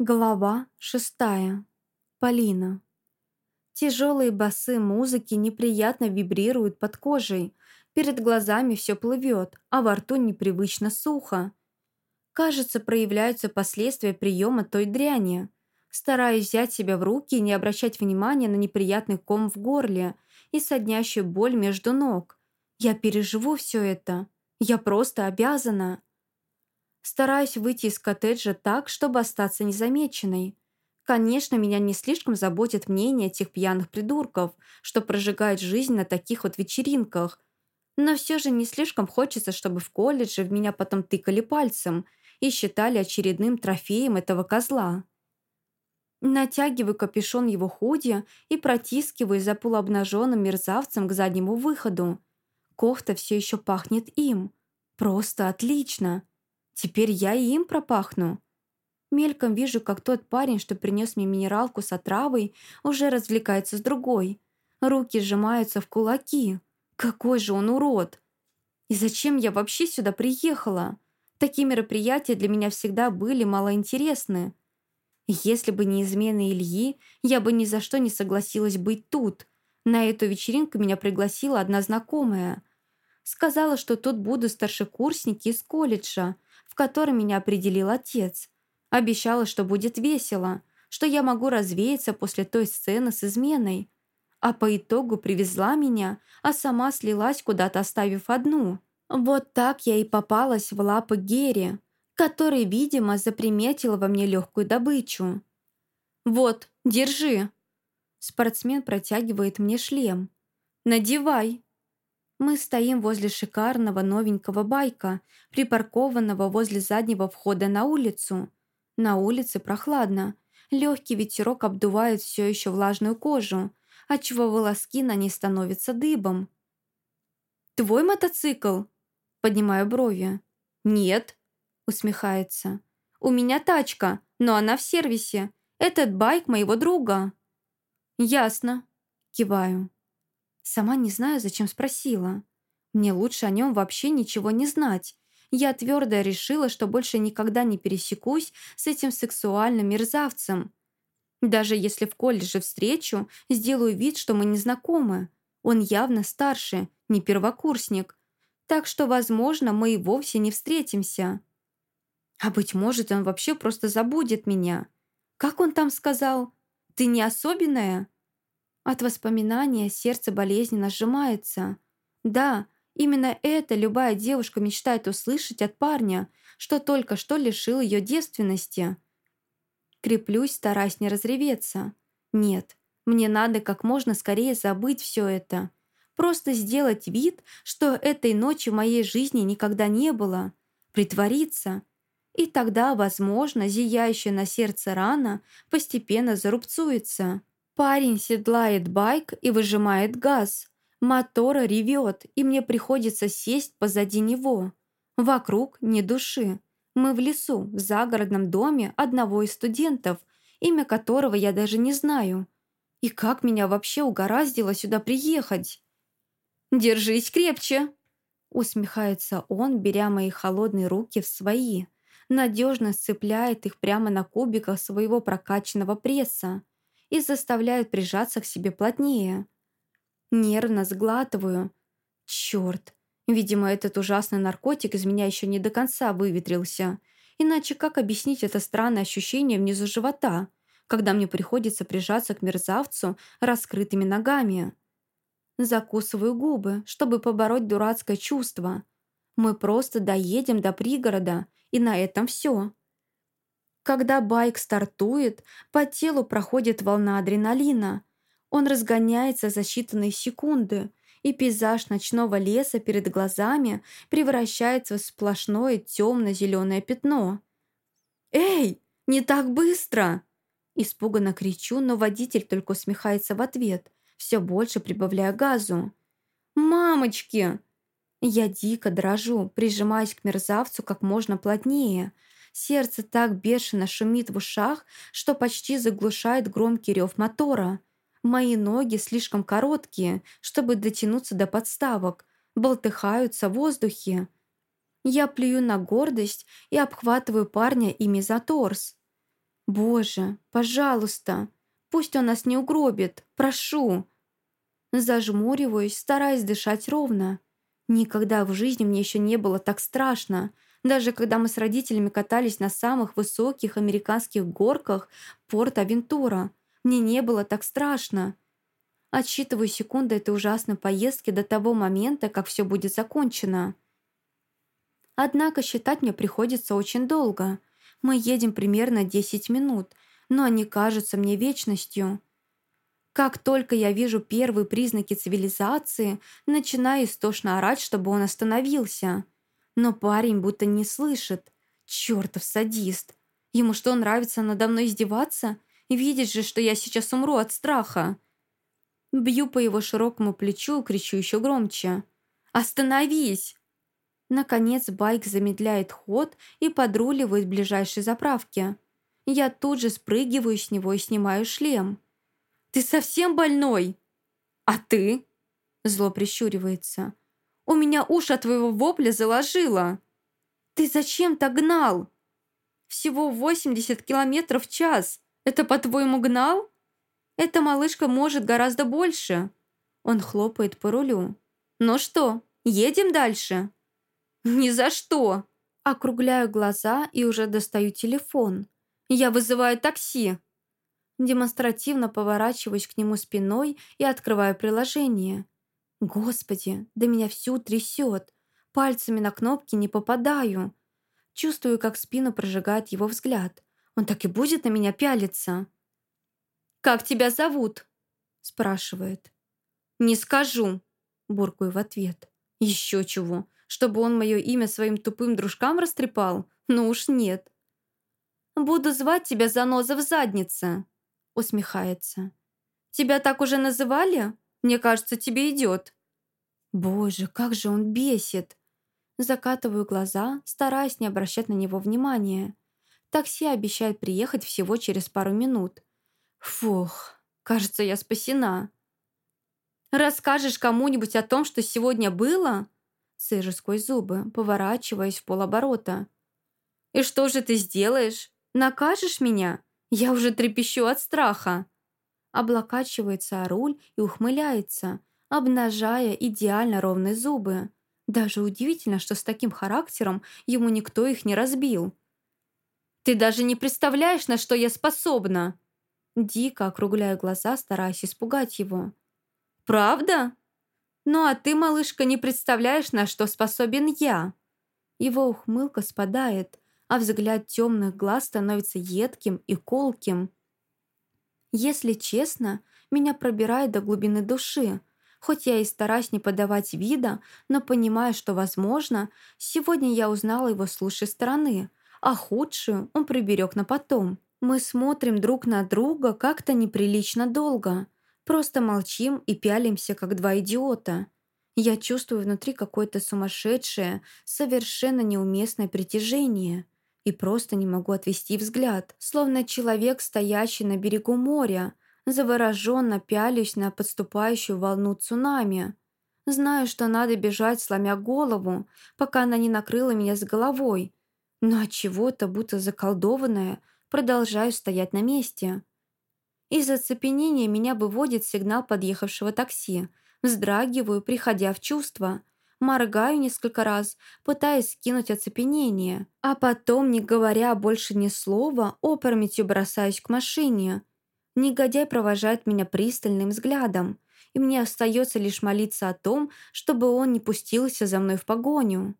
Глава шестая. Полина. Тяжелые басы музыки неприятно вибрируют под кожей. Перед глазами все плывет, а во рту непривычно сухо. Кажется, проявляются последствия приема той дряни. Стараюсь взять себя в руки и не обращать внимания на неприятный ком в горле и соднящую боль между ног. Я переживу все это. Я просто обязана. Стараюсь выйти из коттеджа так, чтобы остаться незамеченной. Конечно, меня не слишком заботит мнение тех пьяных придурков, что прожигают жизнь на таких вот вечеринках. Но все же не слишком хочется, чтобы в колледже в меня потом тыкали пальцем и считали очередным трофеем этого козла. Натягиваю капюшон его худи и протискиваю за полуобнаженным мерзавцем к заднему выходу. Кофта все еще пахнет им. Просто отлично. Теперь я и им пропахну. Мельком вижу, как тот парень, что принес мне минералку с отравой, уже развлекается с другой. Руки сжимаются в кулаки. Какой же он урод! И зачем я вообще сюда приехала? Такие мероприятия для меня всегда были малоинтересны. Если бы не измены Ильи, я бы ни за что не согласилась быть тут. На эту вечеринку меня пригласила одна знакомая. Сказала, что тут будут старшекурсники из колледжа, который меня определил отец. Обещала, что будет весело, что я могу развеяться после той сцены с изменой. А по итогу привезла меня, а сама слилась куда-то, оставив одну. Вот так я и попалась в лапы Герри, который, видимо, заприметил во мне легкую добычу. «Вот, держи!» Спортсмен протягивает мне шлем. «Надевай!» Мы стоим возле шикарного новенького байка, припаркованного возле заднего входа на улицу. На улице прохладно. Легкий ветерок обдувает все еще влажную кожу, отчего волоски на ней становятся дыбом. «Твой мотоцикл?» Поднимаю брови. «Нет», усмехается. «У меня тачка, но она в сервисе. Этот байк моего друга». «Ясно», киваю. Сама не знаю, зачем спросила. Мне лучше о нем вообще ничего не знать. Я твердо решила, что больше никогда не пересекусь с этим сексуальным мерзавцем. Даже если в колледже встречу, сделаю вид, что мы не знакомы. Он явно старше, не первокурсник. Так что, возможно, мы и вовсе не встретимся. А быть может, он вообще просто забудет меня. Как он там сказал? «Ты не особенная?» От воспоминания сердце болезненно сжимается. Да, именно это любая девушка мечтает услышать от парня, что только что лишил ее девственности. Креплюсь, стараясь не разреветься. Нет, мне надо как можно скорее забыть все это. Просто сделать вид, что этой ночи в моей жизни никогда не было. Притвориться. И тогда, возможно, зияющая на сердце рана постепенно зарубцуется. Парень седлает байк и выжимает газ. Мотор ревет, и мне приходится сесть позади него. Вокруг ни души. Мы в лесу, в загородном доме одного из студентов, имя которого я даже не знаю. И как меня вообще угораздило сюда приехать? «Держись крепче!» Усмехается он, беря мои холодные руки в свои. Надежно сцепляет их прямо на кубиках своего прокачанного пресса и заставляют прижаться к себе плотнее. Нервно сглатываю. Черт, видимо, этот ужасный наркотик из меня еще не до конца выветрился. Иначе как объяснить это странное ощущение внизу живота, когда мне приходится прижаться к мерзавцу раскрытыми ногами? Закусываю губы, чтобы побороть дурацкое чувство. Мы просто доедем до пригорода, и на этом все. Когда байк стартует, по телу проходит волна адреналина. Он разгоняется за считанные секунды, и пейзаж ночного леса перед глазами превращается в сплошное темно-зеленое пятно. «Эй, не так быстро!» Испуганно кричу, но водитель только усмехается в ответ, все больше прибавляя газу. «Мамочки!» Я дико дрожу, прижимаясь к мерзавцу как можно плотнее – Сердце так бешено шумит в ушах, что почти заглушает громкий рев мотора. Мои ноги слишком короткие, чтобы дотянуться до подставок, болтыхаются в воздухе. Я плюю на гордость и обхватываю парня ими за торс. «Боже, пожалуйста, пусть он нас не угробит, прошу!» Зажмуриваюсь, стараясь дышать ровно. Никогда в жизни мне еще не было так страшно. Даже когда мы с родителями катались на самых высоких американских горках Порт-Авентура, мне не было так страшно. Отсчитываю секунды этой ужасной поездки до того момента, как все будет закончено. Однако считать мне приходится очень долго. Мы едем примерно 10 минут, но они кажутся мне вечностью. Как только я вижу первые признаки цивилизации, начинаю истошно орать, чтобы он остановился. Но парень будто не слышит. Чёртов садист. Ему что, нравится надо мной издеваться? Видит же, что я сейчас умру от страха. Бью по его широкому плечу кричу еще громче. «Остановись!» Наконец байк замедляет ход и подруливает к ближайшей заправке. Я тут же спрыгиваю с него и снимаю шлем. «Ты совсем больной?» «А ты?» Зло прищуривается. «У меня уши от твоего вопля заложило!» «Ты зачем так гнал?» «Всего 80 километров в час. Это, по-твоему, гнал?» «Эта малышка может гораздо больше». Он хлопает по рулю. «Ну что, едем дальше?» «Ни за что!» Округляю глаза и уже достаю телефон. «Я вызываю такси!» Демонстративно поворачиваюсь к нему спиной и открываю приложение. Господи, да меня всю трясет. Пальцами на кнопки не попадаю. Чувствую, как спину прожигает его взгляд. Он так и будет на меня пялиться. «Как тебя зовут?» спрашивает. «Не скажу», буркую в ответ. «Еще чего, чтобы он мое имя своим тупым дружкам растрепал? Ну уж нет». «Буду звать тебя заноза в заднице», усмехается. «Тебя так уже называли? Мне кажется, тебе идет». Боже, как же он бесит! Закатываю глаза, стараясь не обращать на него внимания. Такси обещает приехать всего через пару минут. Фух, кажется, я спасена. «Расскажешь кому-нибудь о том, что сегодня было?» Сыжу сквозь зубы, поворачиваясь в полоборота. «И что же ты сделаешь? Накажешь меня?» Я уже трепещу от страха. Облокачивается о руль и ухмыляется, обнажая идеально ровные зубы. Даже удивительно, что с таким характером ему никто их не разбил. «Ты даже не представляешь, на что я способна!» Дико округляя глаза, стараясь испугать его. «Правда? Ну а ты, малышка, не представляешь, на что способен я!» Его ухмылка спадает, а взгляд темных глаз становится едким и колким. Если честно, меня пробирает до глубины души. Хоть я и стараюсь не подавать вида, но понимаю, что, возможно, сегодня я узнала его с лучшей стороны, а худшую он приберег на потом. Мы смотрим друг на друга как-то неприлично долго. Просто молчим и пялимся, как два идиота. Я чувствую внутри какое-то сумасшедшее, совершенно неуместное притяжение – и просто не могу отвести взгляд, словно человек, стоящий на берегу моря, завороженно пялюсь на подступающую волну цунами. Знаю, что надо бежать, сломя голову, пока она не накрыла меня с головой, но от чего-то, будто заколдованная, продолжаю стоять на месте. Из оцепенения меня выводит сигнал подъехавшего такси. Вздрагиваю, приходя в чувство – моргаю несколько раз, пытаясь скинуть оцепенение, а потом, не говоря больше ни слова, опрометью бросаюсь к машине. Негодяй провожает меня пристальным взглядом, и мне остается лишь молиться о том, чтобы он не пустился за мной в погоню.